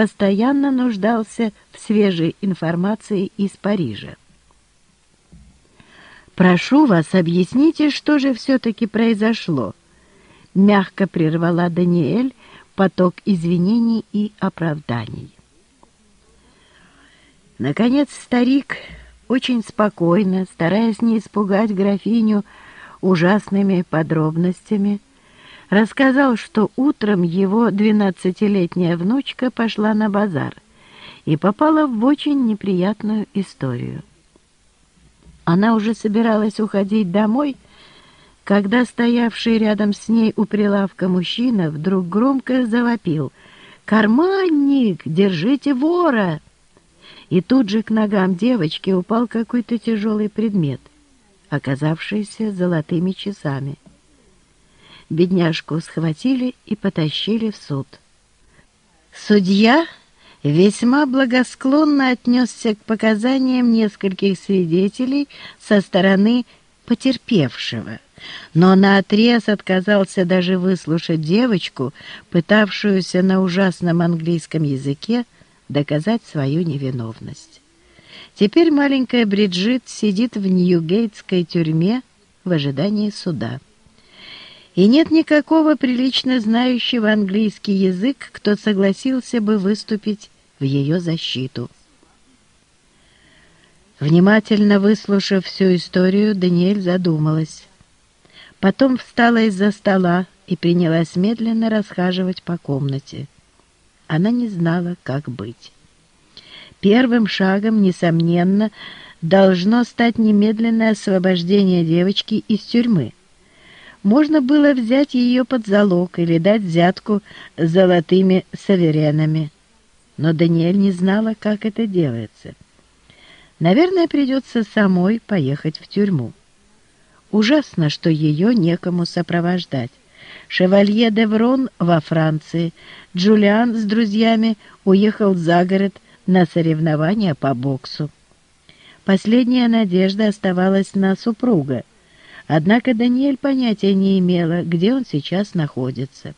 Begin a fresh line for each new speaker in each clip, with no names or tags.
постоянно нуждался в свежей информации из Парижа. «Прошу вас, объясните, что же все-таки произошло?» Мягко прервала Даниэль поток извинений и оправданий. Наконец старик, очень спокойно, стараясь не испугать графиню ужасными подробностями, рассказал, что утром его двенадцатилетняя внучка пошла на базар и попала в очень неприятную историю. Она уже собиралась уходить домой, когда стоявший рядом с ней у прилавка мужчина вдруг громко завопил «Карманник! Держите вора!» И тут же к ногам девочки упал какой-то тяжелый предмет, оказавшийся золотыми часами. Бедняжку схватили и потащили в суд. Судья весьма благосклонно отнесся к показаниям нескольких свидетелей со стороны потерпевшего, но наотрез отказался даже выслушать девочку, пытавшуюся на ужасном английском языке доказать свою невиновность. Теперь маленькая Бриджит сидит в Ньюгейтской тюрьме в ожидании суда. И нет никакого прилично знающего английский язык, кто согласился бы выступить в ее защиту. Внимательно выслушав всю историю, Даниэль задумалась. Потом встала из-за стола и принялась медленно расхаживать по комнате. Она не знала, как быть. Первым шагом, несомненно, должно стать немедленное освобождение девочки из тюрьмы. Можно было взять ее под залог или дать взятку золотыми саверенами. Но Даниэль не знала, как это делается. Наверное, придется самой поехать в тюрьму. Ужасно, что ее некому сопровождать. Шевалье Деврон во Франции, Джулиан с друзьями уехал за город на соревнования по боксу. Последняя надежда оставалась на супруга, однако Даниэль понятия не имела, где он сейчас находится.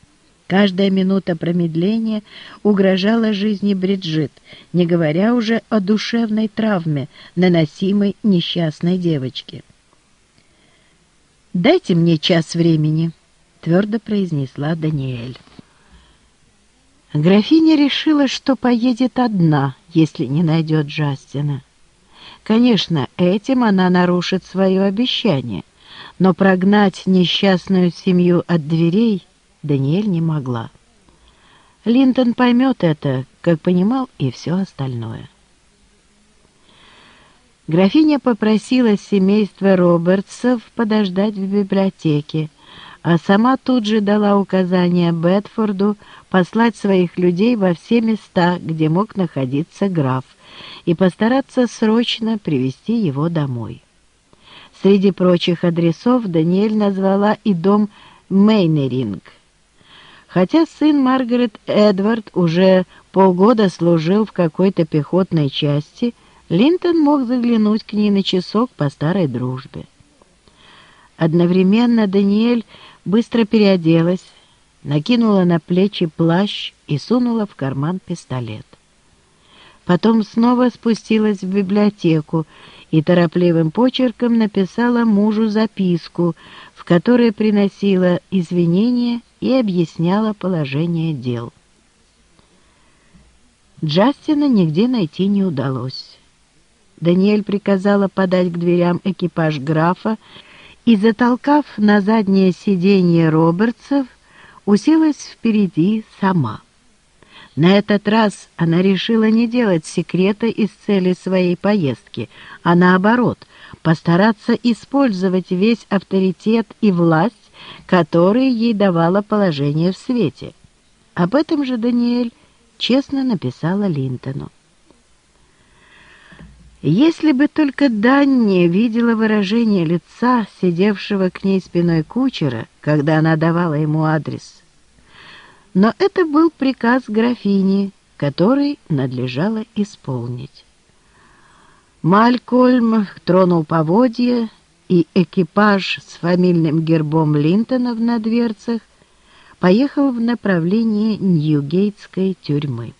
Каждая минута промедления угрожала жизни Бриджит, не говоря уже о душевной травме, наносимой несчастной девочке. «Дайте мне час времени», — твердо произнесла Даниэль. Графиня решила, что поедет одна, если не найдет Джастина. Конечно, этим она нарушит свое обещание, но прогнать несчастную семью от дверей — Даниэль не могла. Линтон поймет это, как понимал и все остальное. Графиня попросила семейство Робертсов подождать в библиотеке, а сама тут же дала указание Бетфорду послать своих людей во все места, где мог находиться граф, и постараться срочно привести его домой. Среди прочих адресов Даниэль назвала и дом Мейнеринг — Хотя сын Маргарет Эдвард уже полгода служил в какой-то пехотной части, Линтон мог заглянуть к ней на часок по старой дружбе. Одновременно Даниэль быстро переоделась, накинула на плечи плащ и сунула в карман пистолет. Потом снова спустилась в библиотеку и торопливым почерком написала мужу записку, в которой приносила извинения и объясняла положение дел. Джастина нигде найти не удалось. Даниэль приказала подать к дверям экипаж графа и, затолкав на заднее сиденье Робертсов, уселась впереди сама. На этот раз она решила не делать секрета из цели своей поездки, а наоборот, постараться использовать весь авторитет и власть, которые ей давало положение в свете. Об этом же Даниэль честно написала Линтону. Если бы только Данни видела выражение лица, сидевшего к ней спиной кучера, когда она давала ему адрес. Но это был приказ графини, который надлежало исполнить. Малькольм тронул поводья, и экипаж с фамильным гербом Линтонов на дверцах поехал в направлении Ньюгейтской тюрьмы.